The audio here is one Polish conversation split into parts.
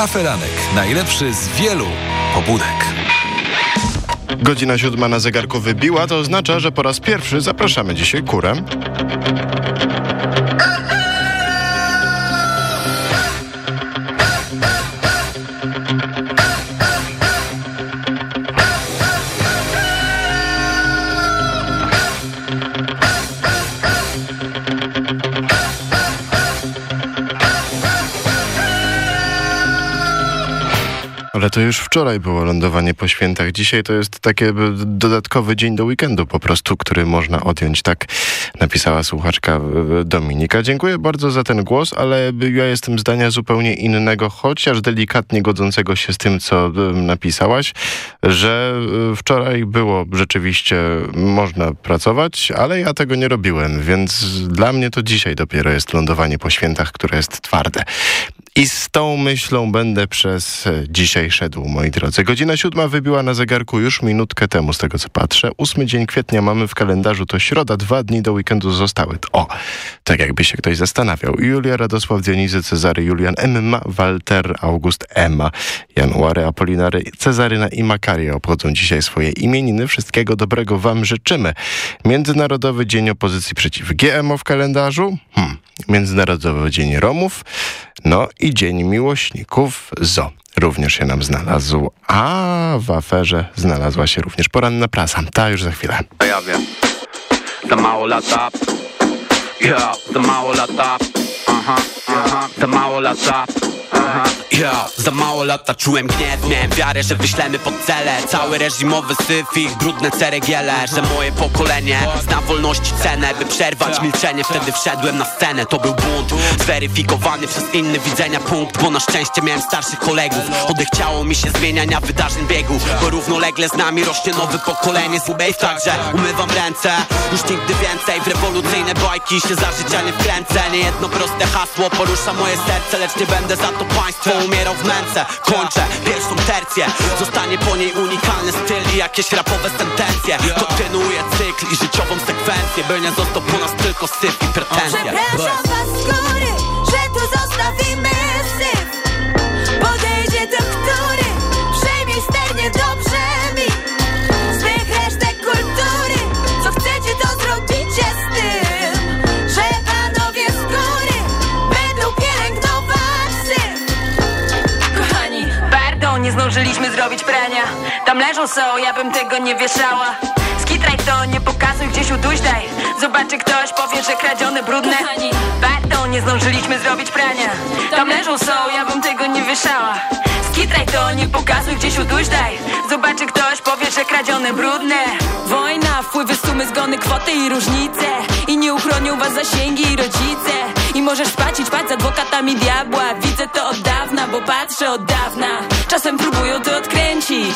Aferanek. Najlepszy z wielu pobudek. Godzina siódma na zegarku wybiła, to oznacza, że po raz pierwszy zapraszamy dzisiaj kurę. To już wczoraj było lądowanie po świętach. Dzisiaj to jest taki dodatkowy dzień do weekendu po prostu, który można odjąć. Tak napisała słuchaczka e, Dominika. Dziękuję bardzo za ten głos, ale ja jestem zdania zupełnie innego, chociaż delikatnie godzącego się z tym, co e, napisałaś, że e, wczoraj było rzeczywiście można pracować, ale ja tego nie robiłem, więc dla mnie to dzisiaj dopiero jest lądowanie po świętach, które jest twarde. I z tą myślą będę przez dzisiaj szedł, moi drodzy. Godzina siódma wybiła na zegarku już minutkę temu, z tego co patrzę. Ósmy dzień kwietnia mamy w kalendarzu, to środa, dwa dni do weekendu zostały. O, tak jakby się ktoś zastanawiał. Julia, Radosław, Dionizy, Cezary, Julian, Emma, Walter, August, Emma, January, Apolinary, Cezaryna i Makaria obchodzą dzisiaj swoje imieniny. Wszystkiego dobrego wam życzymy. Międzynarodowy Dzień Opozycji przeciw GMO w kalendarzu. Hmm. Międzynarodowy Dzień Romów. No i Dzień Miłośników ZO również się nam znalazł, a w aferze znalazła się również poranna prasa. Ta już za chwilę. Ja wiem. Mało lata. Ja, za mało lata. Aha, aha, za mało lata. Ja, za mało lata czułem gniew Miałem wiarę, że wyślemy pod cele Cały reżimowy syf ich brudne ceregiele Że moje pokolenie zna wolności cenę By przerwać milczenie, wtedy wszedłem na scenę To był bunt, zweryfikowany przez inny widzenia. Punkt Bo na szczęście miałem starszych kolegów. Odechciało mi się zmieniania wydarzeń biegu Bo równolegle z nami rośnie nowe pokolenie. Zubejw także umywam ręce Już nigdy więcej w rewolucyjne bajki się za życia nie wkręcę. Nie jedno proste hasło porusza moje serce Lecz nie będę za to państwo umierał w męce. Kończę pierwszą tercję Zostanie po niej unikalny styl i jakieś rapowe sentencje. Kontynuuję cykl i życiową sekwencję By nie został po nas tylko syf i pretensje. Przepraszam zdążyliśmy zrobić prania. Tam leżą są, ja bym tego nie wieszała. Skitraj to, nie pokazuj gdzieś uduźdaj Zobaczy ktoś, powie, że kradzione, brudne. Pardon, nie zdążyliśmy zrobić prania. Tam leżą są, ja bym tego nie wieszała Skitraj to, nie pokazuj gdzieś uduźdaj. Zobaczy ktoś, powie, że kradzione, brudne. Wojna, wpływy, sumy, zgony, kwoty i różnice. I nie uchronią was zasięgi i rodzice. I możesz spać i ćpać z adwokatami diabła. Widzę to od dawna, bo patrzę od dawna. Czasem próbują to odkręcić.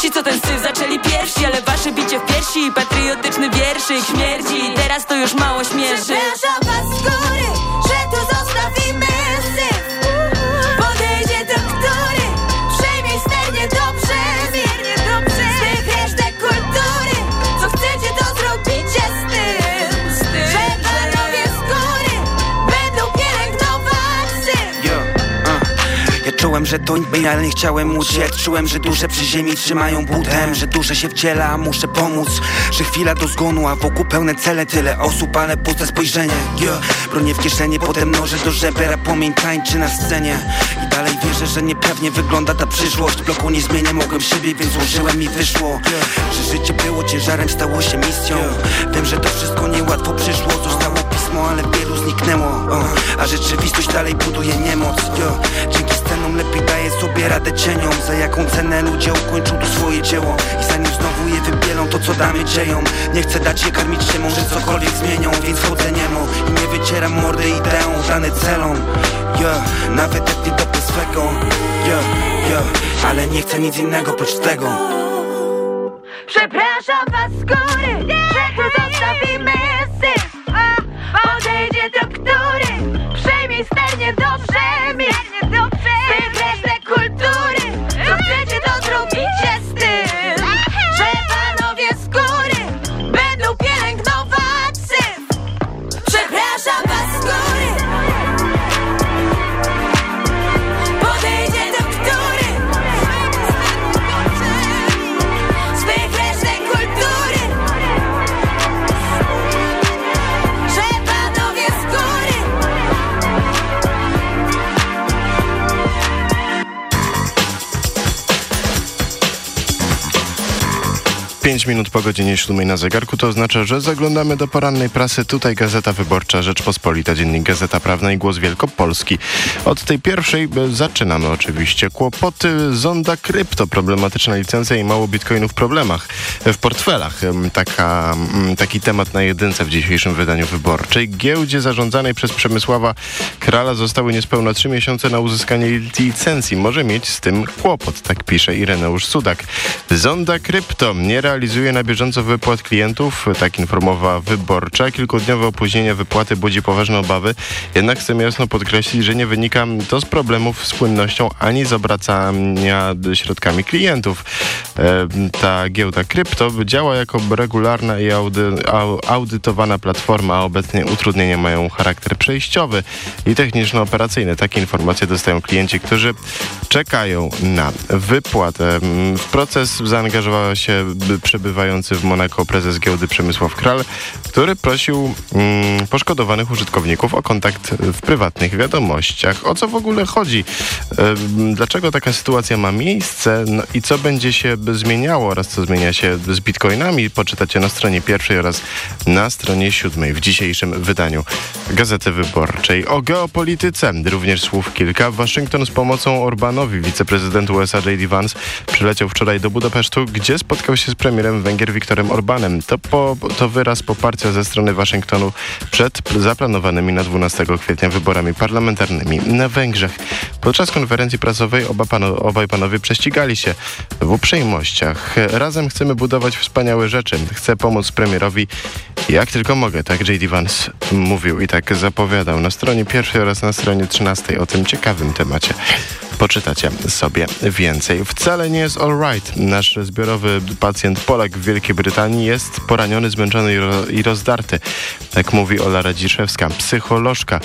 Ci co ten syf zaczęli pierwsi Ale wasze bicie w piersi. Patriotyczny wierszyk śmierci Teraz to już mało śmieszy Przepraszam was z góry, że to ale nie chciałem uciec Czułem, że dusze przy ziemi trzymają butem Że dusze się wciela, muszę pomóc Że chwila do zgonu, a wokół pełne cele Tyle osób, ale puste spojrzenie. Yo, bronię w kieszeni, potem noże do żebra Płomień tańczy na scenie. I dalej wierzę, że niepewnie wygląda ta przyszłość. Bloku nie zmienię, mogłem siebie, więc użyłem i wyszło. Że życie było ciężarem, stało się misją. Wiem, że to wszystko niełatwo przyszło Zostało pismo, ale wielu zniknęło. A rzeczywistość dalej buduje niemoc. Dzięki scenom lepiej daję sobie radę cieniom. Za jaką cenę ludzie ukończą tu swoje dzieło? I zanim znowu je wybielą, to co damy dzieją Nie chcę dać je karmić się, może cokolwiek zmienią Więc chodzę niemo i nie wycieram mordy ideą Dane celom, yo. Nawet jak nie dopię swego, yo, yo. Ale nie chcę nic innego prócz tego. Przepraszam was z góry, że tu zostawimy syf Podejdzie ten, który przejmie sternie dobrze 5 minut po godzinie 7 na zegarku to oznacza, że zaglądamy do porannej prasy. Tutaj Gazeta Wyborcza, Rzeczpospolita, Dziennik Gazeta Prawna i Głos Wielkopolski. Od tej pierwszej e, zaczynamy oczywiście. Kłopoty Zonda Krypto, problematyczna licencja i mało bitcoinów w problemach w portfelach. Taka, mm, taki temat na jedynce w dzisiejszym wydaniu wyborczej. Giełdzie zarządzanej przez Przemysława Krala zostały niespełna 3 miesiące na uzyskanie licencji. Może mieć z tym kłopot, tak pisze Ireneusz Sudak. Zonda Krypto nie realizuje na bieżąco wypłat klientów, tak informowała wyborcza. Kilkudniowe opóźnienie wypłaty budzi poważne obawy, jednak chcemy jasno podkreślić, że nie wynika to z problemów z płynnością ani z obracania środkami klientów. E, Ta giełda krypto działa jako regularna i audy, au- audytowana platforma, a obecnie utrudnienia mają charakter przejściowy i techniczno-operacyjny. Takie informacje dostają klienci, którzy czekają na wypłatę. Mm, W proces zaangażowała się przebywający w Monako prezes giełdy Przemysław Kral, który prosił mm, poszkodowanych użytkowników o kontakt w prywatnych wiadomościach. O co w ogóle chodzi? Dlaczego taka sytuacja ma miejsce no i co będzie się zmieniało oraz co zmienia się z bitcoinami? Poczytacie na stronie pierwszej oraz na stronie siódmej w dzisiejszym wydaniu Gazety Wyborczej. O geopolityce również słów kilka. Waszyngton z pomocą Orbanowi, wiceprezydent USA J.D. Vance przyleciał wczoraj do Budapesztu, gdzie spotkał się z premierem Węgier Viktorem Orbanem. To, po, to wyraz poparcia ze strony Waszyngtonu przed zaplanowanymi na 12 kwietnia wyborami parlamentarnymi na Węgrzech. Podczas konferencji prasowej oba obaj panowie prześcigali się w uprzejmościach. Razem chcemy budować wspaniałe rzeczy. Chcę pomóc premierowi jak tylko mogę, tak J.D. Vance mówił i tak zapowiadał na stronie pierwszej oraz na stronie 13 o tym ciekawym temacie. Poczytacie sobie więcej. Wcale nie jest all right. Nasz zbiorowy pacjent Polak w Wielkiej Brytanii jest poraniony, zmęczony i, ro, i rozdarty. Tak mówi Ola Radziszewska, psycholożka.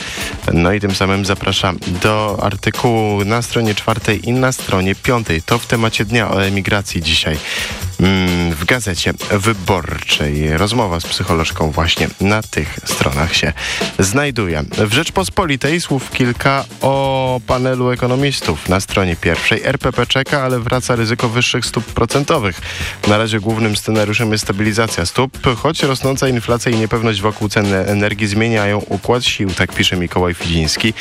No i tym samym zapraszam do artykułu na stronie czwartej i na stronie piątej. To w temacie dnia o emigracji dzisiaj. Mm, w gazecie wyborczej. Rozmowa z psycholożką właśnie na tych stronach się znajduje. W Rzeczpospolitej słów kilka o panelu ekonomistów. Na stronie pierwszej RPP czeka, ale wraca ryzyko wyższych stóp procentowych. Na razie głównym scenariuszem jest stabilizacja stóp, choć rosnąca inflacja i niepewność wokół ceny energii zmieniają układ sił, tak pisze Mikołaj Fidziński.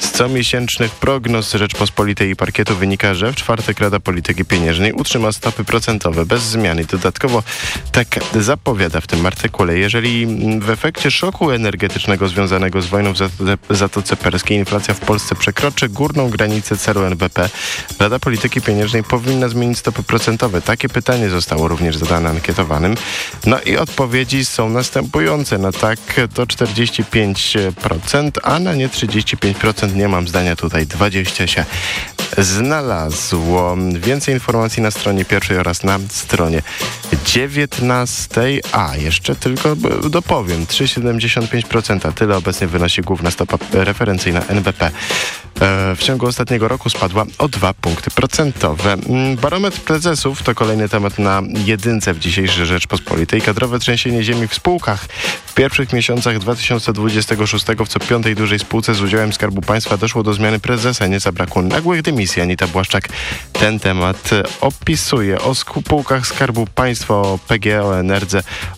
Z comiesięcznych prognoz Rzeczpospolitej i parkietu wynika, że w czwartek Rada Polityki Pieniężnej utrzyma stopy procentowe bez zmian. I dodatkowo tak zapowiada w tym artykule, jeżeli w efekcie szoku energetycznego związanego z wojną w Zatoce- Perskiej inflacja w Polsce przekroczy górną granicę celu NBP, Rada Polityki Pieniężnej powinna zmienić stopy procentowe. Takie pytanie zostało również zadane ankietowanym. No i odpowiedzi są następujące. Na tak to 45%, a na nie 35%. Nie mam zdania tutaj. 20 się znalazło. Więcej informacji na stronie pierwszej oraz na stronie 19. A, jeszcze tylko dopowiem. 3,75%. Tyle obecnie wynosi główna stopa referencyjna NBP. E, W ciągu ostatniego roku spadła o 2 punkty procentowe. Mm, Barometr prezesów to kolejny temat na jedynce w dzisiejszej Rzeczpospolitej. Kadrowe trzęsienie ziemi w spółkach. W pierwszych miesiącach 2026 w co piątej dużej spółce z udziałem Skarbu Państwa doszło do zmiany prezesa. Nie zabrakło nagłych dymisji. Anita Błaszczak ten temat opisuje. O spółkach Skarbu Państwa, o PGE, o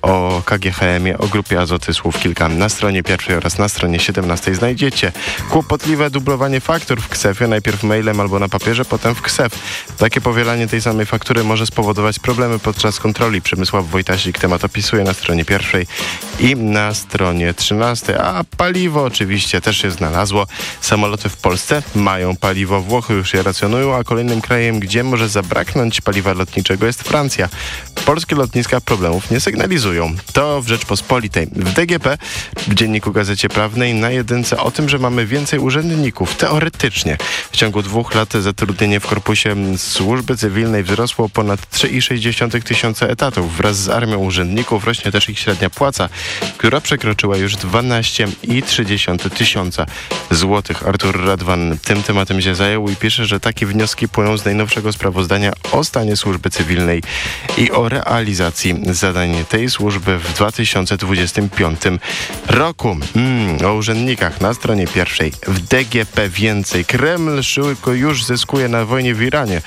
o KGHM-ie, o Grupie Azoty słów kilka na stronie pierwszej oraz na stronie 17 znajdziecie. Kłopotliwe dublowanie faktur w KSEF-ie, najpierw mailem albo na papierze, potem w KSEF. Takie powielanie tej samej faktury może spowodować problemy podczas kontroli. Przemysław Wojtasik temat opisuje na stronie pierwszej i na stronie 13. A paliwo oczywiście też się znalazło. Samoloty w Polsce mają paliwo, Włochy już je racjonują, a kolejnym krajem, gdzie może zabraknąć paliwa lotniczego jest Francja. Polskie lotniska problemów nie sygnalizują. To w Rzeczpospolitej. W DGP, w Dzienniku Gazecie Prawnej, na jedynce o tym, że mamy więcej urzędników. Teoretycznie. W ciągu dwóch lat zatrudnienie w korpusie służby cywilnej wzrosło ponad 3,6 tysiąca etatów. Wraz z armią urzędników rośnie też ich średnia płaca, która przekroczyła już 12,3 tysiąca złotych. Artur Radwan tym tematem się zajął i pisze, że takie wnioski płyną z najnowszego sprawozdania o stanie służby cywilnej i o realizacji zadań tej służby w 2025 roku. Mm, o urzędnikach na stronie pierwszej w DGP więcej. Kreml szybko już zyskuje na wojnie w Iranie.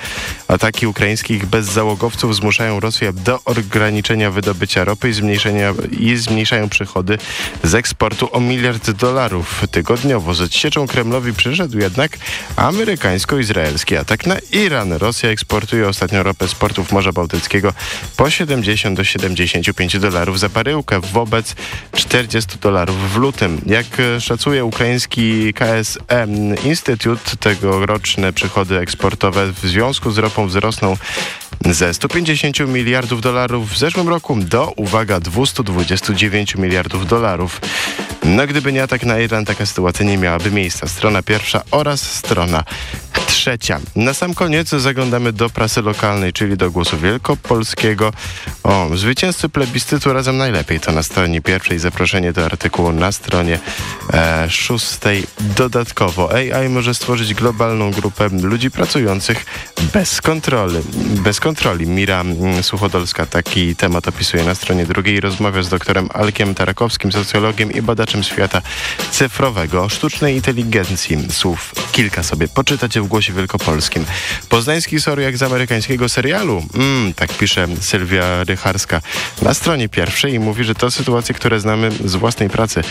Ataki ukraińskich bezzałogowców zmuszają Rosję do ograniczenia wydobycia ropy i, zmniejszenia, i zmniejszają przychody z eksportu o miliard dolarów tygodniowo. Z odsieczą Kremlowi przyszedł jednak amerykańsko-izraelski atak na Iran. Rosja eksportuje ostatnio ropę z portów Morza Bałtyckiego po 70 do 75 dolarów za baryłkę wobec 40 dolarów w lutym. Jak szacuje ukraiński KSM Instytut, tegoroczne przychody eksportowe w związku z ropą wzrosną ze 150 miliardów dolarów w zeszłym roku do, uwaga, 229 miliardów dolarów. No gdyby nie atak na Irland, taka sytuacja nie miałaby miejsca. Strona pierwsza oraz strona trzecia. Na sam koniec zaglądamy do prasy lokalnej, czyli do Głosu Wielkopolskiego. O, zwycięzcy plebiscytu razem najlepiej. To na stronie pierwszej zaproszenie do artykułu na stronie e, szóstej. Dodatkowo AI może stworzyć globalną grupę ludzi pracujących bez kontroli. Bez kontroli. Mira mm, Suchodolska taki temat opisuje na stronie drugiej. Rozmawia z doktorem Alkiem Tarakowskim, socjologiem i badaczem świata cyfrowego, sztucznej inteligencji. Słów kilka sobie poczytacie w Głosie Wielkopolskim. Poznański jak z amerykańskiego serialu. Mm, tak pisze Sylwia Rycharska na stronie pierwszej i mówi, że to sytuacje, które znamy z własnej pracy.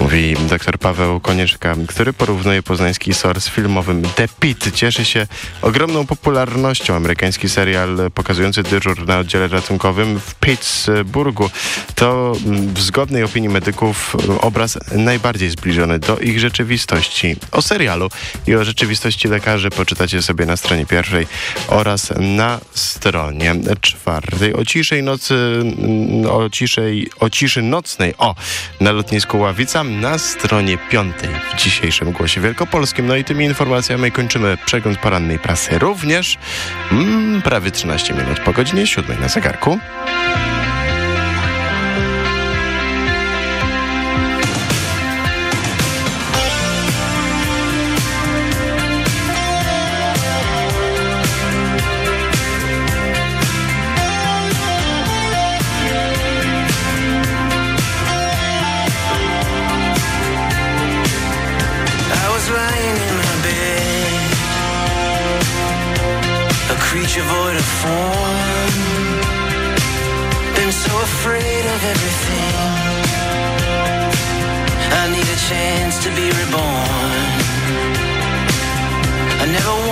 Mówi dr Paweł Konieczka, który porównuje poznański SOR z filmowym The Pit. Cieszy się ogromną popularnością amerykański serial pokazujący dyżur na oddziale ratunkowym w Pittsburghu. To w zgodnej opinii medyków obraz najbardziej zbliżony do ich rzeczywistości. O serialu i o rzeczywistości lekarzy poczytacie sobie na stronie pierwszej oraz na stronie czwartej. O ciszej nocy, o, ciszej, o ciszy nocnej, o, na lotnisku Ławica na stronie piątej w dzisiejszym Głosie Wielkopolskim. No i tymi informacjami kończymy przegląd porannej prasy. Również mm, prawie 13 minut po godzinie 7 na zegarku. A creature void of form. Been so afraid of everything. I need a chance to be reborn. I never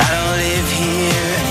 I don't live here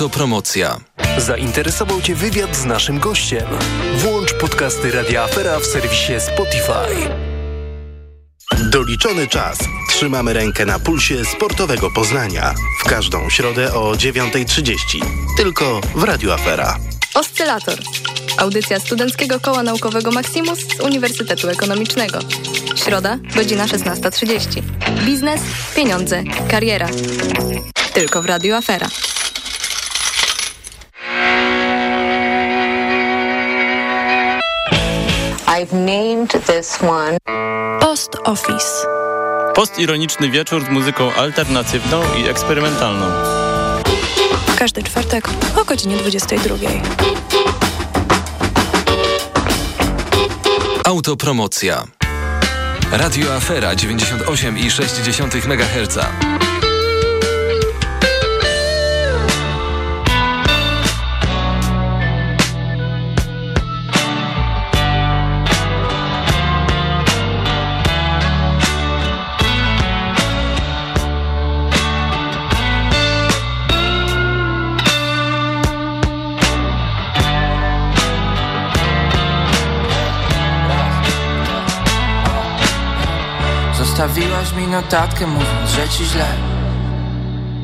Autopromocja. Zainteresował Cię wywiad z naszym gościem? Włącz podcasty Radia Afera w serwisie Spotify. Doliczony czas. Trzymamy rękę na pulsie sportowego Poznania. W każdą środę o 9.30. Tylko w Radio Afera. Oscylator. Audycja Studenckiego Koła Naukowego Maximus z Uniwersytetu Ekonomicznego. Środa, godzina 16.30. Biznes, pieniądze, kariera. Tylko w Radio Afera. I've named this one Post Office. Postironiczny wieczór z muzyką alternatywną i eksperymentalną. Każdy czwartek o godzinie 22. Autopromocja. Radio Afera 98,6 MHz. Zostawiłaś mi notatkę mówiąc, że ci źle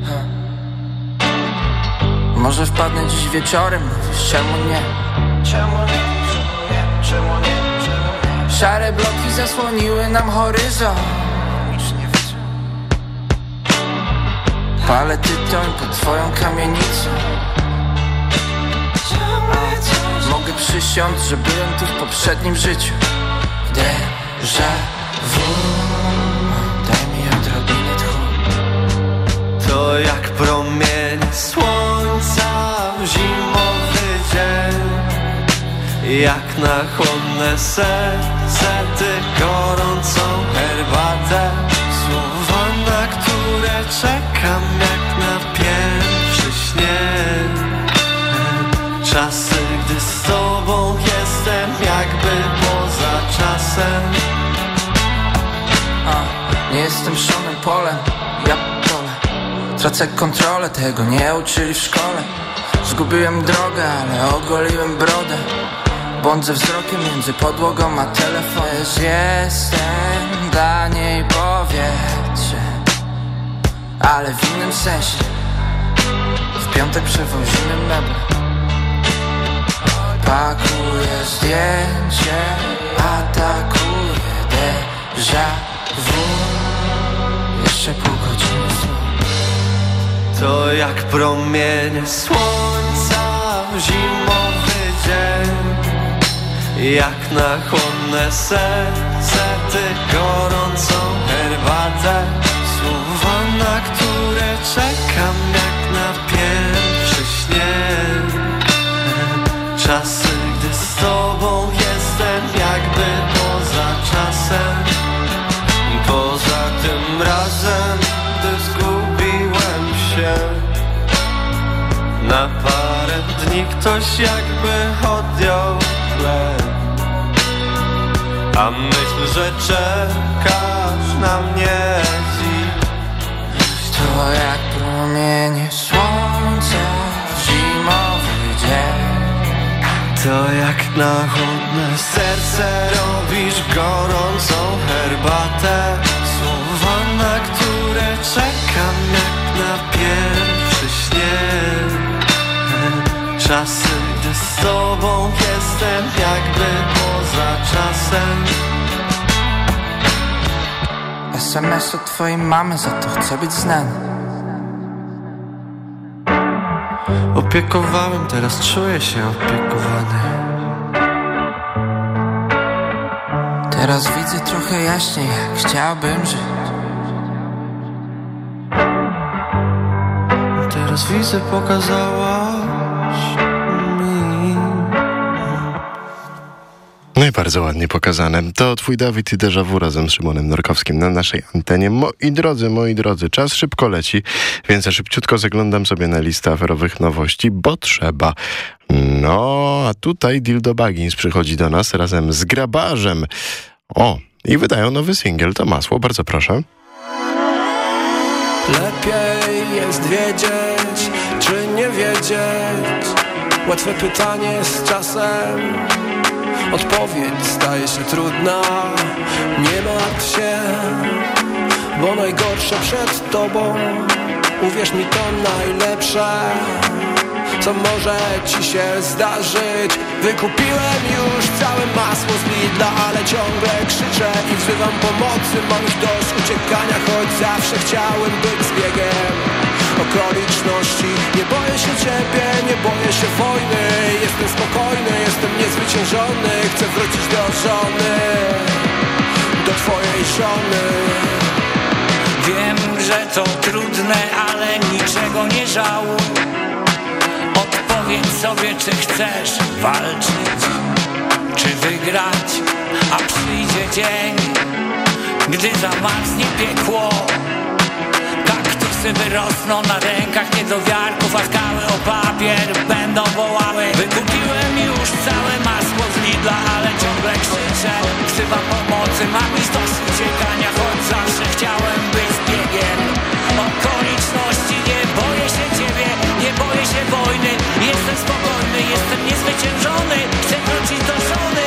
Ha. Może wpadnę dziś wieczorem, mówisz czemu nie? Czemu nie? Czemu nie? Czemu nie? Szare bloki zasłoniły nam horyzont Palę tytoń pod twoją kamienicą Mogę przysiąc, że byłem tu w poprzednim życiu Déjà vu To jak promień słońca w zimowy dzień. Jak na chłodne serce ty gorącą herbatę. Słowa, na które czekam jak na pierwszy śnieg. Czasy, gdy z tobą jestem jakby poza czasem. A, nie jestem Seanem Polem, Tracę kontrolę, tego nie uczyli w szkole. Zgubiłem drogę, ale ogoliłem brodę. Błądzę wzrokiem między podłogą a telefonem Jestem dla niej powietrze ale w innym sensie. W piątek przewozimy meble. Pakuję zdjęcie, atakuję déjà vu. Jeszcze pół godziny To jak promienie słońca w zimowy dzień. Jak na chłodne serce ty ktoś jakby odjął tlen A myśl, że czekasz na mnie dziś. To jak promienie słońca w zimowy dzień. To jak na chłodne serce robisz gorącą herbatę. Słowa, na które czekam jak Czasy, gdy z tobą jestem jakby poza czasem. SMS od twojej mamy, za to chcę być znany. Opiekowałem, teraz czuję się opiekowany. Teraz widzę trochę jaśniej, jak chciałbym żyć. Teraz widzę, pokazałaś No i bardzo ładnie pokazane. To twój Dawid i Déjà Vu razem z Szymonem Norkowskim na naszej antenie. Moi drodzy, moi drodzy, czas szybko leci, więc ja szybciutko zaglądam sobie na listę aferowych nowości, bo trzeba. No, a tutaj Dildo Baggins przychodzi do nas razem z Grabarzem. O, i wydają nowy singiel, to masło, bardzo proszę. Lepiej jest wiedzieć, czy nie wiedzieć Łatwe pytanie z czasem Odpowiedź staje się trudna. Nie martw się, bo najgorsze przed tobą. Uwierz mi to najlepsze co może ci się zdarzyć. Wykupiłem już całe masło z Lidla Ale ciągle krzyczę i wzywam pomocy. Mam już dość uciekania, choć zawsze chciałem być zbiegiem okoliczności. Nie boję się ciebie, nie boję się wojny. Jestem spokojny, jestem niezwyciężony. Chcę wrócić do żony Do twojej żony. Wiem, że to trudne, ale niczego nie żałuj. Odpowiedz sobie, czy chcesz walczyć, czy wygrać A przyjdzie dzień, gdy zamarznie piekło Kaktusy wyrosną na rękach niedowiarków A skały o papier będą wołały. Wykupiłem już całe masło z Lidla, ale ciągle krzyczę Wzywam pomocy, mam już dość uciekania Choć zawsze chciałem być zbiegiem okoliczności Nie boję się ciebie, nie boję się wojny. Jestem spokojny, jestem niezwyciężony Chcę wrócić do żony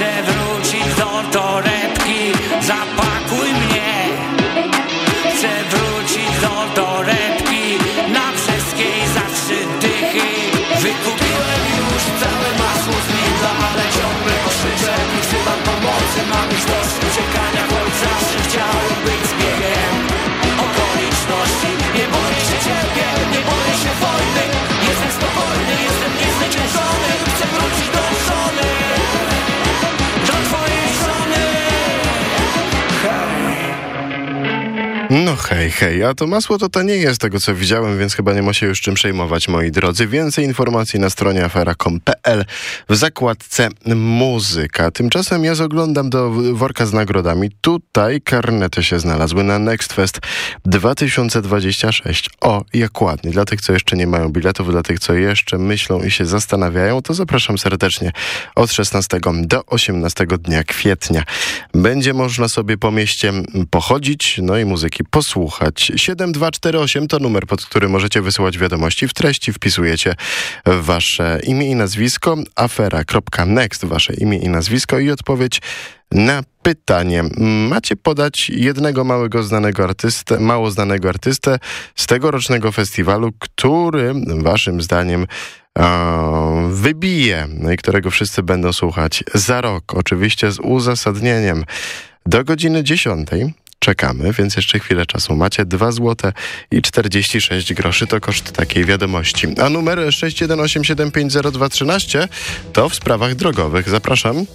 Chcę wrócić do torebki Zapakuj mnie. Chcę wrócić do torebki Na brzeskiej za trzy dychy Wykupiłem już całe masło z Lidla Ale ciągle krzyczę wzywam pomocy. Mam już dość uciekania Choć zawsze chciałem być zbiegiem Okoliczności Nie boję się ciebie, nie boję hej, hej. A to masło to to nie jest tego, co widziałem, więc chyba nie ma się już czym przejmować, moi drodzy. Więcej informacji na stronie afera.com.pl w zakładce muzyka. Tymczasem ja zaglądam do worka z nagrodami. Tutaj karnety się znalazły na Next Fest 2026. O, jak ładnie. Dla tych, co jeszcze nie mają biletów, dla tych, co jeszcze myślą i się zastanawiają, to zapraszam serdecznie od 16 do 18 dnia kwietnia. Będzie można sobie po mieście pochodzić, no i muzyki posłuchać. 7248 to numer, pod który możecie wysyłać wiadomości. W treści wpisujecie wasze imię i nazwisko, afera.next, wasze imię i nazwisko i odpowiedź na pytanie. Macie podać jednego małego znanego artystę, mało znanego artystę z tegorocznego festiwalu, który waszym zdaniem e, wybije, no którego wszyscy będą słuchać za rok. Oczywiście z uzasadnieniem. Do godziny 10 czekamy, więc jeszcze chwilę czasu. Macie 2 złote i 46 groszy to koszt takiej wiadomości. A numer 618750213 to w sprawach drogowych. Zapraszam.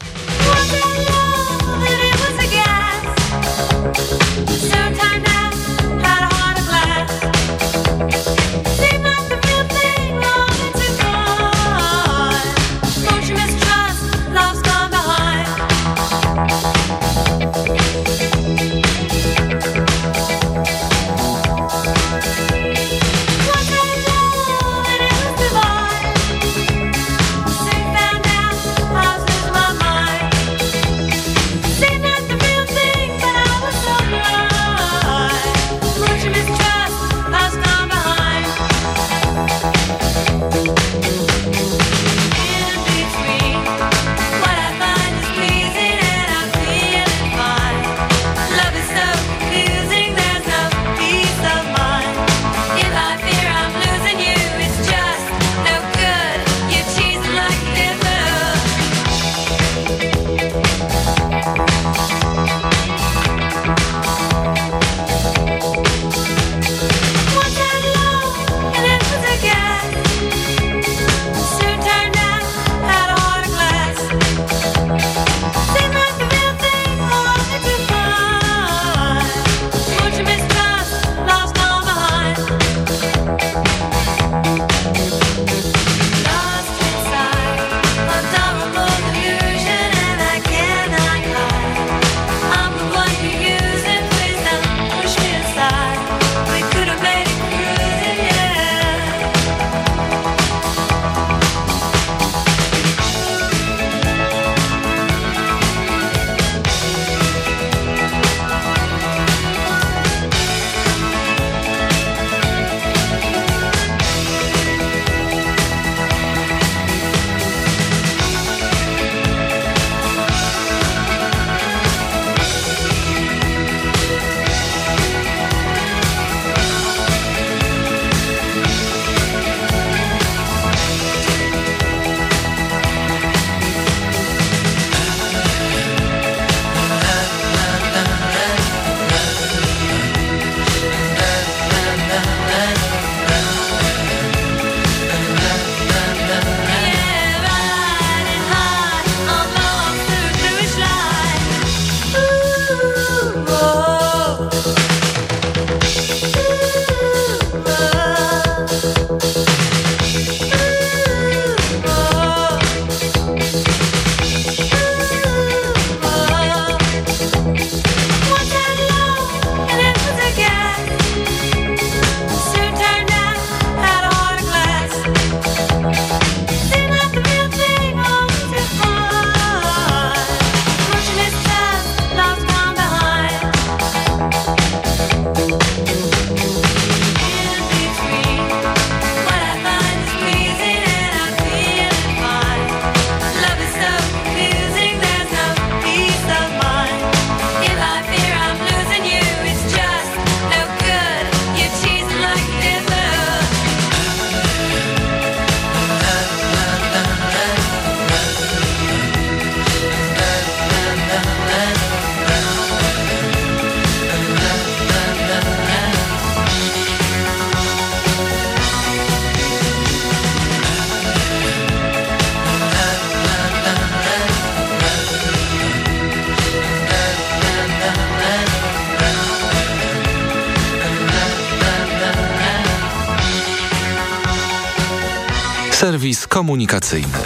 Komunikacyjny.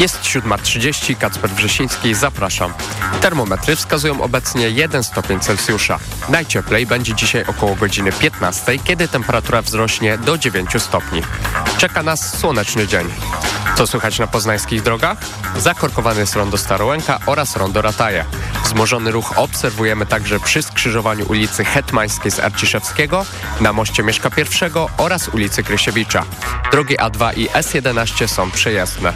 Jest 7.30, Kacper Wrzesiński, zapraszam. Termometry wskazują obecnie 1 stopień Celsjusza. Najcieplej będzie dzisiaj około godziny 15, kiedy temperatura wzrośnie do 9 stopni. Czeka nas słoneczny dzień. Co słychać na poznańskich drogach? Zakorkowane jest rondo Starołęka oraz rondo Rataje. Wzmożony ruch obserwujemy także przy skrzyżowaniu ulicy Hetmańskiej z Arciszewskiego, na moście Mieszka I oraz ulicy Krysiewicza. Drogi A2 i S11 są przejezdne.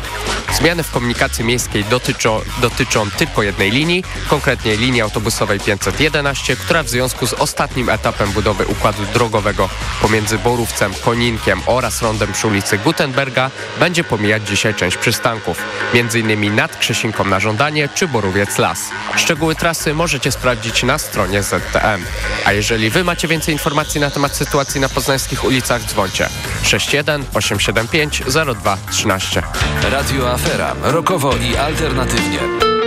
Zmiany w komunikacji miejskiej dotyczą, dotyczą tylko jednej linii, konkretnie linii autobusowej 511, która w związku z ostatnim etapem budowy układu drogowego pomiędzy Borówcem, Koninkiem oraz rondem przy ulicy Gutenberga będzie pomijać dzisiaj część przystanków, m.in. nad Krzesinką na żądanie czy Borowiec Las. Szczegóły trasy możecie sprawdzić na stronie ZTM. A jeżeli Wy macie więcej informacji na temat sytuacji na poznańskich ulicach, dzwońcie 61 875 02 13. Radio Afera. Rokowo i alternatywnie.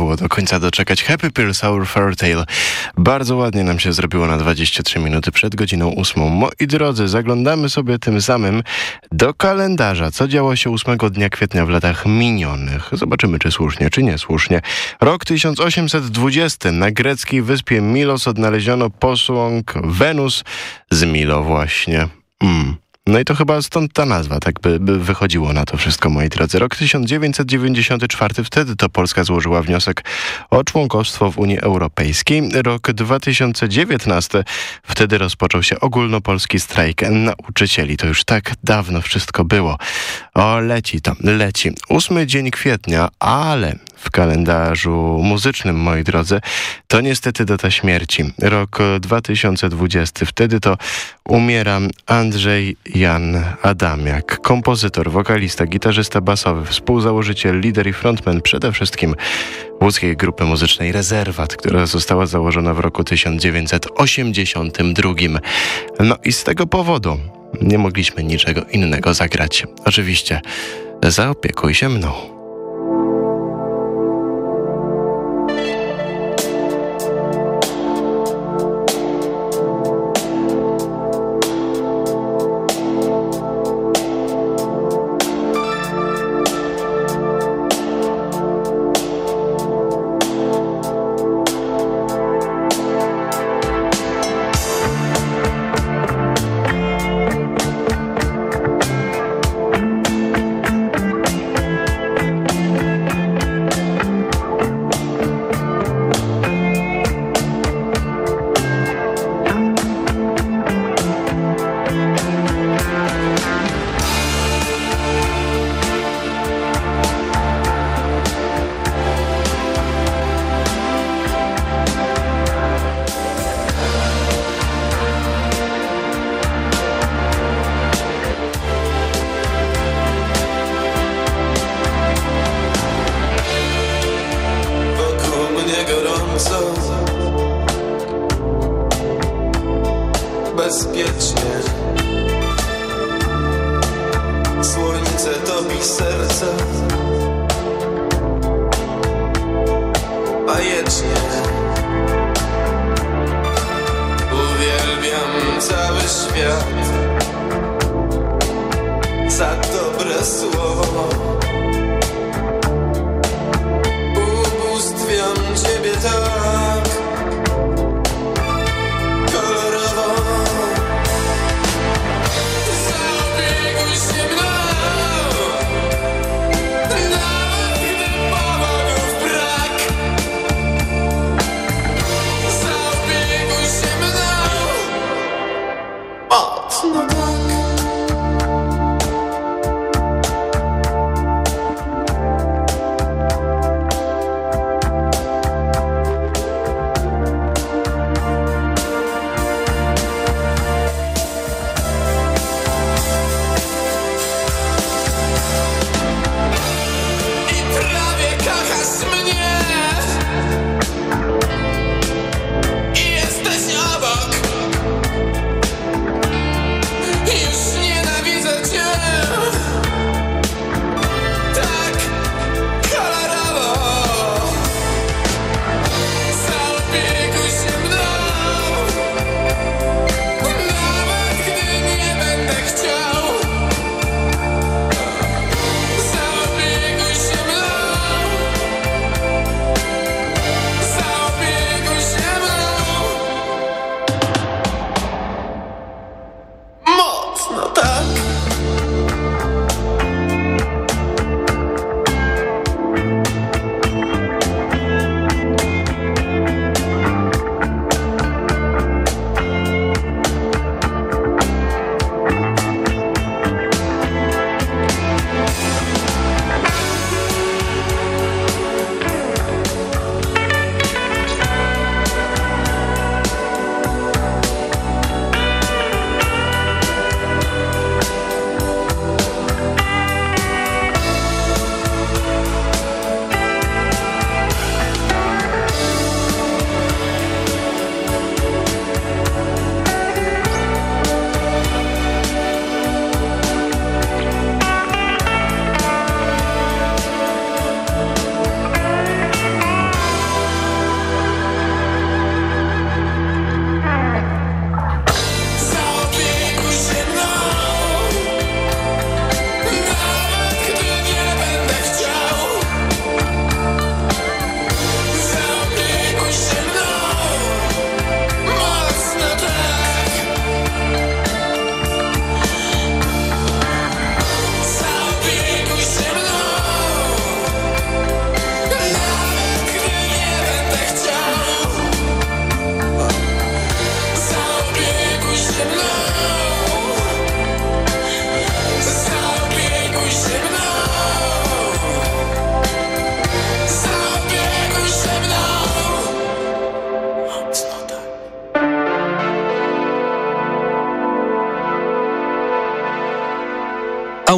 Było do końca doczekać. Happy Pill Sour Fairy Tale. Bardzo ładnie nam się zrobiło na 23 minuty przed godziną ósmą. Moi drodzy, zaglądamy sobie tym samym do kalendarza, co działo się 8 dnia kwietnia w latach minionych. Zobaczymy, czy słusznie, czy niesłusznie. Rok 1820. Na greckiej wyspie Milos odnaleziono posłąg Wenus z Milo właśnie. Mm. No i to chyba stąd ta nazwa, tak by, by wychodziło na to wszystko, moi drodzy. Rok 1994, wtedy to Polska złożyła wniosek o członkostwo w Unii Europejskiej. Rok 2019, wtedy rozpoczął się ogólnopolski strajk nauczycieli. To już tak dawno wszystko było. O, leci to, leci. Ósmy dzień kwietnia, ale w kalendarzu muzycznym, moi drodzy, to niestety data śmierci. Rok 2020. Wtedy to umiera Andrzej Jan Adamiak, kompozytor, wokalista, gitarzysta basowy, współzałożyciel, lider i frontman przede wszystkim łódzkiej grupy muzycznej Rezerwat, która została założona w roku 1982. No i z tego powodu nie mogliśmy niczego innego zagrać. Oczywiście zaopiekuj się mną. Gorąco Bezpiecznie. Słońce topi serce Bajecznie Uwielbiam cały świat Za dobre słowo Música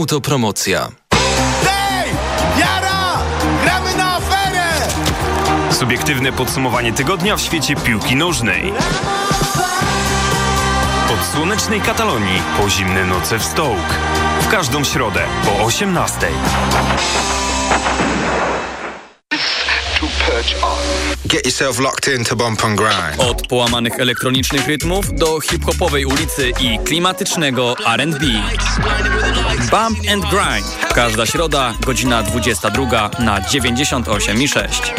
Autopromocja. Jara! Gramy na aferę! Subiektywne podsumowanie tygodnia w świecie piłki nożnej. Od słonecznej Katalonii po zimne noce w Stołk. W każdą środę po 18. Get yourself locked in to bump and grind. Od połamanych elektronicznych rytmów do hip-hopowej ulicy i klimatycznego R&B. Bump and Grind. Każda środa, godzina 22 na 98 i 6.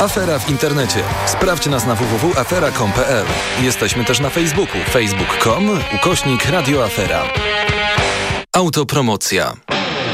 Afera w internecie. Sprawdź nas na www.afera.com.pl. Jesteśmy też na Facebooku. facebook.com ukośnik radioafera. Autopromocja.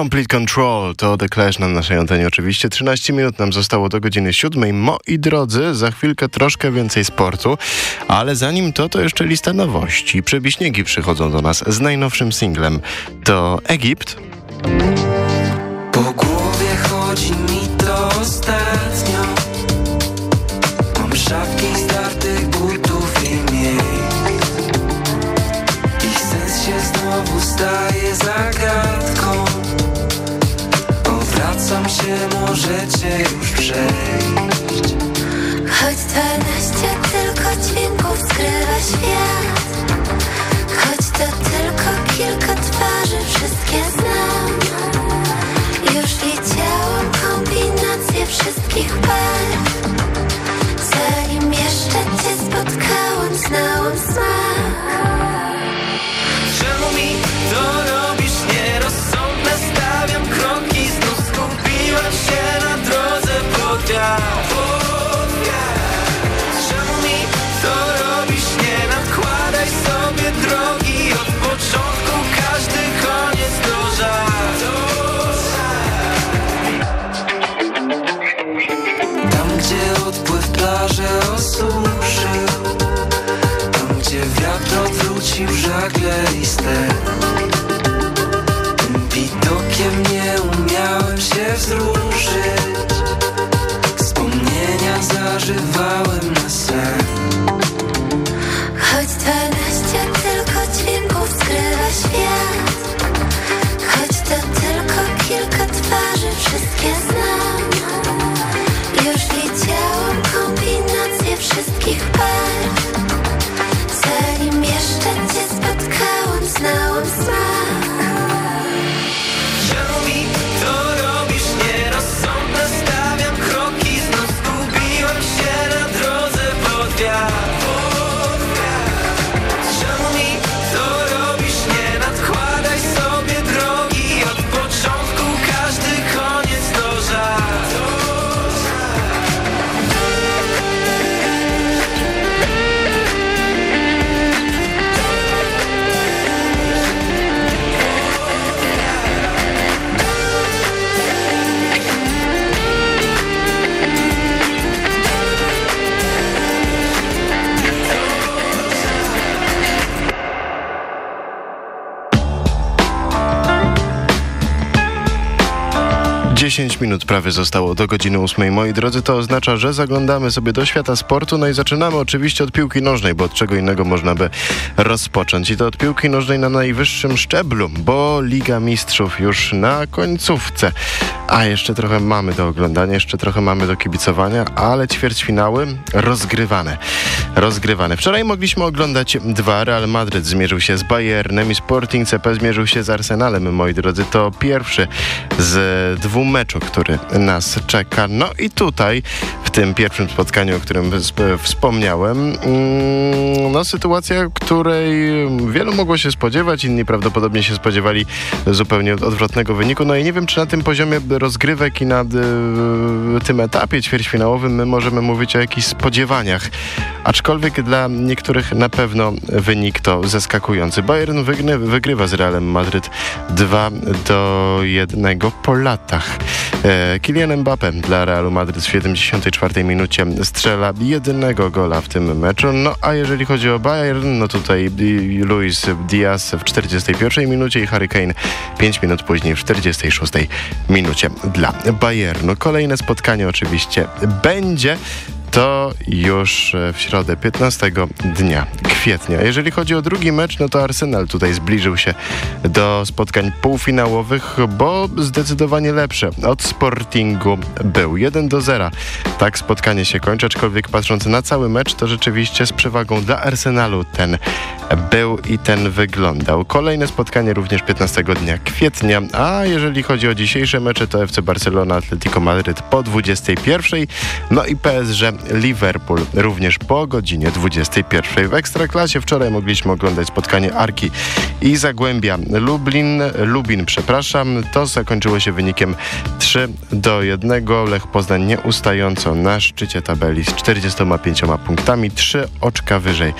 Complete Control to The Clash na naszej antenie oczywiście. 13 minut nam zostało do godziny 7. Moi drodzy, za chwilkę troszkę więcej sportu, ale zanim to, to jeszcze lista nowości. Przebiśniegi przychodzą do nas z najnowszym singlem. To Egipt. Po high wzruszyć. Wspomnienia zażywałem 10 minut prawie zostało do godziny 8. Moi drodzy, to oznacza, że zaglądamy sobie do świata sportu. No i zaczynamy oczywiście od piłki nożnej, bo od czego innego można by rozpocząć. I to od piłki nożnej na najwyższym szczeblu, bo Liga Mistrzów już na końcówce. A jeszcze trochę mamy do oglądania, jeszcze trochę mamy do kibicowania, ale ćwierćfinały rozgrywane. Rozgrywane. Wczoraj mogliśmy oglądać dwa. Real Madryt zmierzył się z Bayernem i Sporting CP zmierzył się z Arsenalem, moi drodzy. To pierwszy z dwóch meczu, który nas czeka. No i tutaj w tym pierwszym spotkaniu, o którym sp- wspomniałem. Mm, No, sytuacja, której wielu mogło się spodziewać, inni prawdopodobnie się spodziewali zupełnie odwrotnego wyniku. No i nie wiem, czy na tym poziomie rozgrywek i na y, tym etapie ćwierćfinałowym my możemy mówić o jakichś spodziewaniach. Aczkolwiek dla niektórych na pewno wynik to zaskakujący. Bayern wygrywa z Realem Madryt 2 do 1 po latach. E, Kylian Mbappé dla Realu Madryt w 74 minucie strzela jednego gola w tym meczu. No a jeżeli chodzi o Bayern, no tutaj Luis Diaz w 41 minucie i Harry Kane 5 minut później w 46 minucie dla Bayernu. Kolejne spotkanie oczywiście będzie to już e, w środę 15 dnia kwietnia. Jeżeli chodzi o drugi mecz, no to Arsenal tutaj zbliżył się do spotkań półfinałowych, bo zdecydowanie lepsze od Sportingu był 1 do 0. Tak spotkanie się kończy, aczkolwiek patrząc na cały mecz, to rzeczywiście z przewagą dla Arsenalu ten był i ten wyglądał. Kolejne spotkanie również 15 dnia kwietnia, a jeżeli chodzi o dzisiejsze mecze, to FC Barcelona, Atletico Madryt po 21, no i PSG Liverpool również po godzinie 21. W Ekstraklasie wczoraj mogliśmy oglądać spotkanie Arki i Zagłębia Lublin, Lubin, przepraszam. To zakończyło się wynikiem 3 do 1. Lech Poznań nieustająco na szczycie tabeli z 45 punktami, 3 oczka wyżej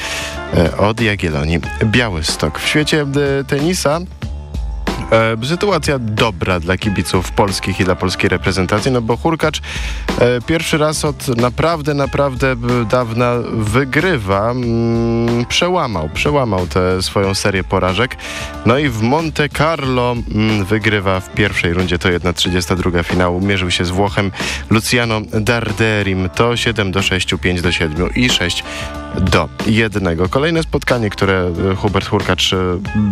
e, od Jagiellonii Białystok. W świecie e, tenisa E, sytuacja dobra dla kibiców polskich i dla polskiej reprezentacji, no bo Hurkacz e, pierwszy raz od naprawdę, naprawdę dawna wygrywa. Mm, przełamał, przełamał tę swoją serię porażek. No i w Monte Carlo mm, wygrywa w pierwszej rundzie, to 1.32 finału. Mierzył się z Włochem Luciano Darderim. To 7 do 6, 5 do 7 i 6 do 1. Kolejne spotkanie, które Hubert Hurkacz e,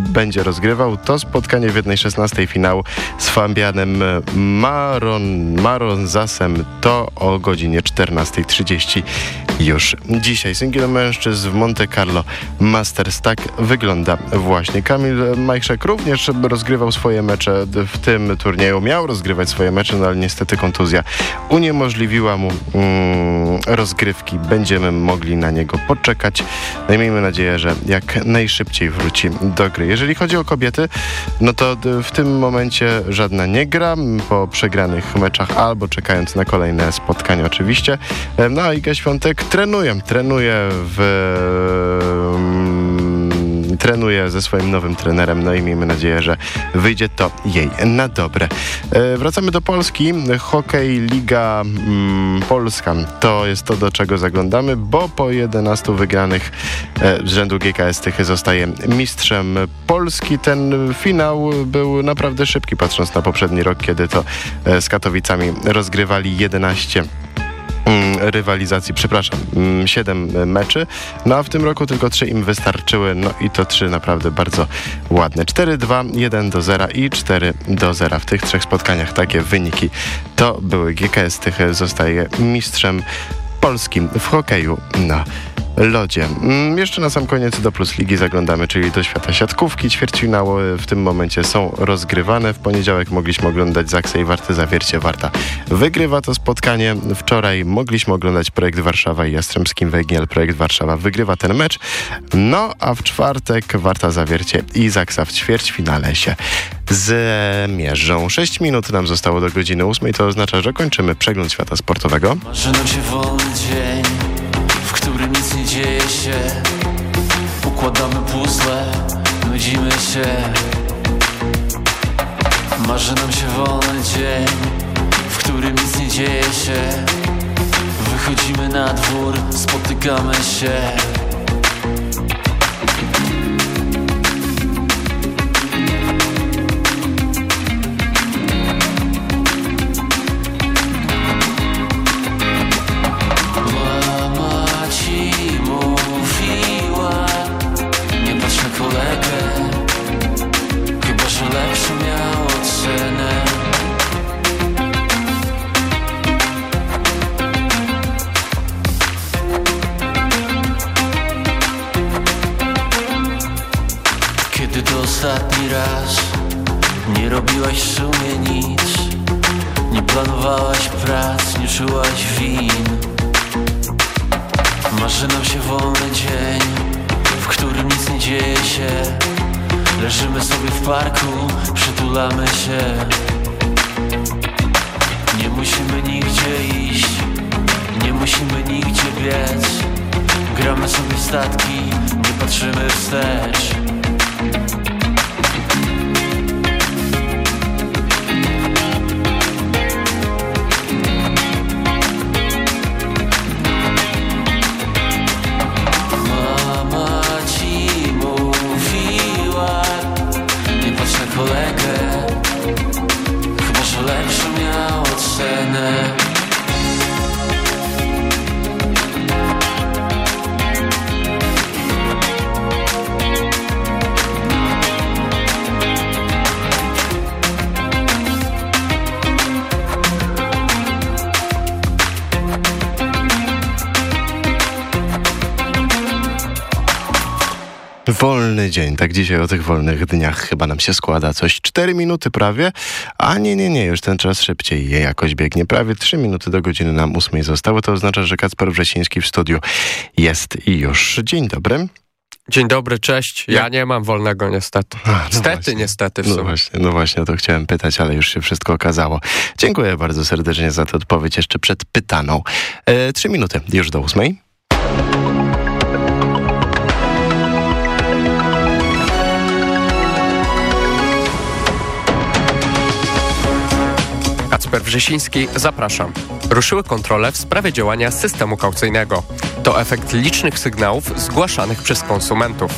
będzie rozgrywał, to spotkanie w 1.16 finału z Fabianem Maron, Maronzasem. To o godzinie 14.30 już dzisiaj. Singiel mężczyzn w Monte Carlo Masters. Tak wygląda właśnie. Kamil Majszek również rozgrywał swoje mecze w tym turnieju. Miał rozgrywać swoje mecze, no ale niestety kontuzja uniemożliwiła mu mm, rozgrywki. Będziemy mogli na niego poczekać. No i miejmy nadzieję, że jak najszybciej wróci do gry. Jeżeli chodzi o kobiety, no to w tym momencie żadna nie gra po przegranych meczach albo czekając na kolejne spotkania oczywiście. No a Iga Świątek trenuje, trenuje w mm, trenuje ze swoim nowym trenerem, no i miejmy nadzieję, że wyjdzie to jej na dobre. E, wracamy do Polski. Hokej Liga mm, Polska to jest to, do czego zaglądamy, bo po 11 wygranych e, z rzędu GKS Tychy zostaje mistrzem Polski. Ten finał był naprawdę szybki, patrząc na poprzedni rok, kiedy to e, z Katowicami rozgrywali 11 rywalizacji, przepraszam, 7 meczy, no a w tym roku tylko 3 im wystarczyły, no i to 3 naprawdę bardzo ładne. 4-2, 1 do 0 i 4 do 0 w tych trzech spotkaniach takie wyniki to były GKS Tychy zostaje mistrzem polskim w hokeju na lodzie. Mm, Jeszcze na sam koniec do Plus Ligi zaglądamy, czyli do świata siatkówki. Ćwierćfinały w tym momencie są rozgrywane. W poniedziałek mogliśmy oglądać Zaksę i Wartę Zawiercie. Warta wygrywa to spotkanie. Wczoraj mogliśmy oglądać projekt Warszawa i Jastrzębskim Węgiel. Projekt Warszawa wygrywa ten mecz. No, a w czwartek Warta Zawiercie i Zaksa w ćwierćfinale się zmierzą. 6 minut nam zostało do godziny 8. To oznacza, że kończymy przegląd świata sportowego. Marzy się wolny dzień, dzieje się? Układamy puzzle, nudzimy się. Marzy nam się wolny dzień, w którym nic nie dzieje się. Wychodzimy na dwór, spotykamy się robiłaś w sumie nic. Nie planowałaś prac, nie czułaś win. Marzy nam się wolny dzień W którym nic nie dzieje się. Leżymy sobie w parku, przytulamy się. Nie musimy nigdzie iść Nie musimy nigdzie biec. Gramy sobie statki, nie patrzymy wstecz Wolny dzień, tak dzisiaj o tych wolnych dniach chyba nam się składa coś. Cztery minuty prawie, a nie, nie, nie, już ten czas szybciej je jakoś biegnie. Prawie trzy minuty do godziny nam ósmej zostały, to oznacza, że Kacper Wrzesiński w studiu jest i już. Dzień dobry. Dzień dobry, cześć. Ja nie mam wolnego niestety. niestety, niestety w No sumie. właśnie, no właśnie, o to chciałem pytać, ale już się wszystko okazało. Dziękuję bardzo serdecznie za tę odpowiedź jeszcze przed pytaną. E, trzy minuty, już do ósmej. Kacper Wrzesiński, zapraszam. Ruszyły kontrole w sprawie działania systemu kaucyjnego. To efekt licznych sygnałów zgłaszanych przez konsumentów.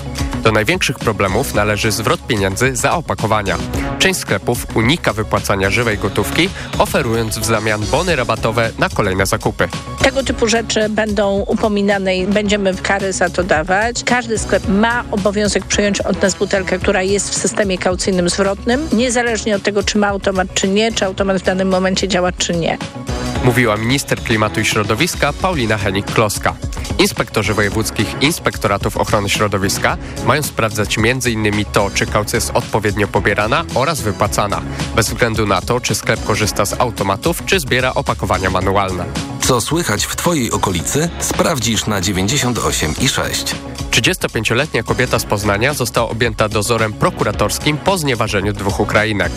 Do największych problemów należy zwrot pieniędzy za opakowania. Część sklepów unika wypłacania żywej gotówki, oferując w zamian bony rabatowe na kolejne zakupy. Tego typu rzeczy będą upominane i będziemy kary za to dawać. Każdy sklep ma obowiązek przyjąć od nas butelkę, która jest w systemie kaucyjnym zwrotnym, niezależnie od tego, czy ma automat, czy nie, czy automat w danym momencie działa, czy nie. Mówiła minister klimatu i środowiska Paulina Henik-Kloska. Inspektorzy wojewódzkich inspektoratów ochrony środowiska mają sprawdzać m.in. to, czy kaucja jest odpowiednio pobierana oraz wypłacana, bez względu na to, czy sklep korzysta z automatów, czy zbiera opakowania manualne. Co słychać w Twojej okolicy? Sprawdzisz na 98 i 6. 35-letnia kobieta z Poznania została objęta dozorem prokuratorskim po znieważeniu dwóch Ukrainek.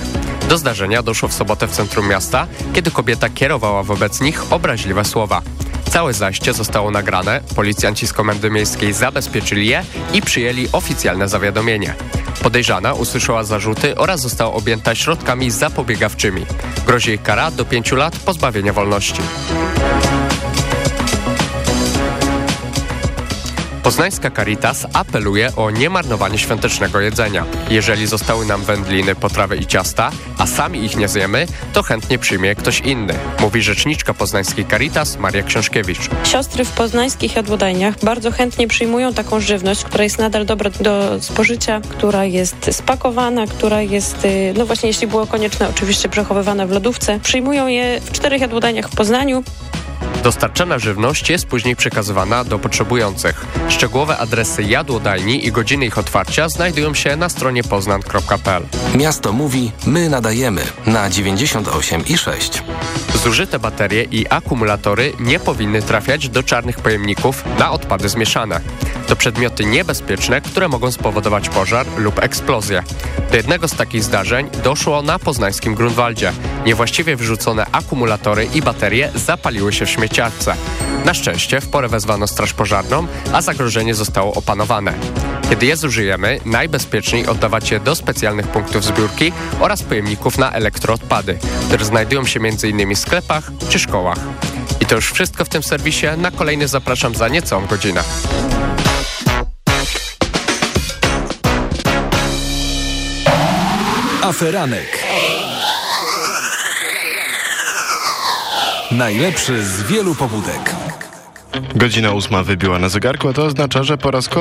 Do zdarzenia doszło w sobotę w centrum miasta, kiedy kobieta kierowała wobec nich obraźliwe słowa. Całe zajście zostało nagrane, policjanci z Komendy Miejskiej zabezpieczyli je i przyjęli oficjalne zawiadomienie. Podejrzana usłyszała zarzuty oraz została objęta środkami zapobiegawczymi. Grozi jej kara do pięciu lat pozbawienia wolności. Poznańska Caritas apeluje o niemarnowanie świątecznego jedzenia. Jeżeli zostały nam wędliny, potrawy i ciasta, a sami ich nie zjemy, to chętnie przyjmie ktoś inny, mówi rzeczniczka poznańskiej Caritas Maria Książkiewicz. Siostry w poznańskich jadłodajniach bardzo chętnie przyjmują taką żywność, która jest nadal dobra do spożycia, która jest spakowana, która jest, y, no właśnie jeśli było konieczne, oczywiście przechowywana w lodówce. Przyjmują je w czterech jadłodajniach w Poznaniu. Dostarczana żywność jest później przekazywana do potrzebujących. Szczegółowe adresy jadłodajni i godziny ich otwarcia znajdują się na stronie poznan.pl. Miasto mówi, my nadajemy na 98 i 6. Zużyte baterie i akumulatory nie powinny trafiać do czarnych pojemników na odpady zmieszane. To przedmioty niebezpieczne, które mogą spowodować pożar lub eksplozję. Do jednego z takich zdarzeń doszło na poznańskim Grunwaldzie. Niewłaściwie wrzucone akumulatory i baterie zapaliły się w śmieciarce. Na szczęście w porę wezwano straż pożarną, a zagrożenie zostało opanowane. Kiedy je zużyjemy, najbezpieczniej oddawać je do specjalnych punktów zbiórki oraz pojemników na elektroodpady, które znajdują się m.in. w sklepach czy szkołach. I to już wszystko w tym serwisie. Na kolejny zapraszam za niecałą godzinę. Aferanek. Najlepszy z wielu pobudek. Godzina ósma wybiła na zegarku, a to oznacza, że po raz kolejny